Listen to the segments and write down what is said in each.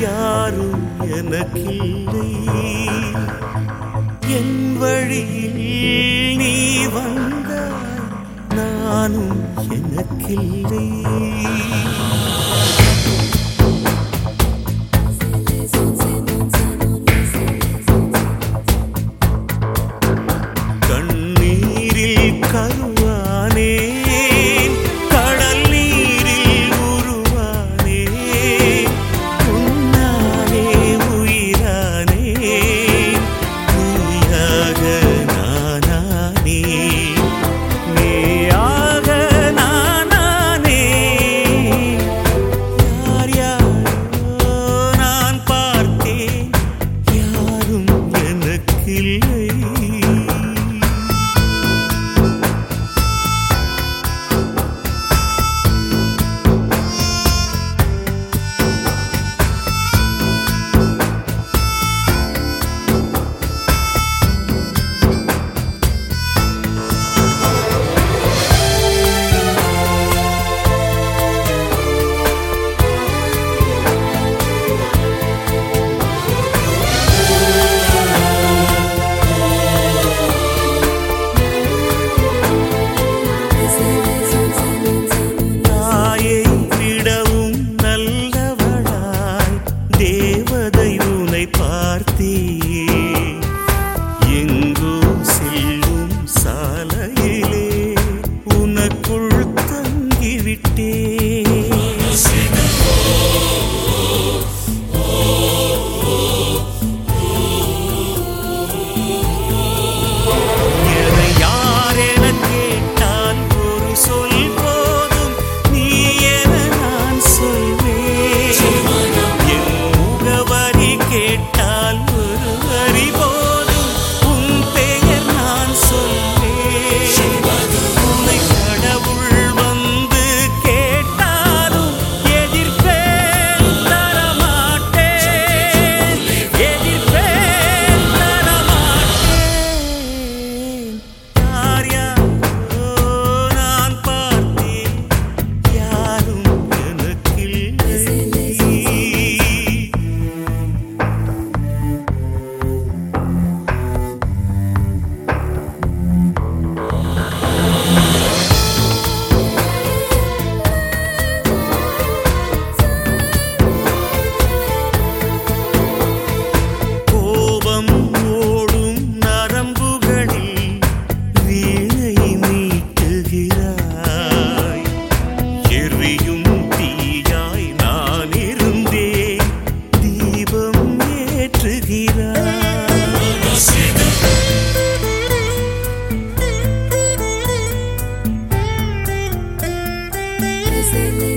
யாரும் எனக்கில்லை. என் வழியில் நீ வந்தாய் நானும் எனக்கில்லை.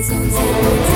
Sunset.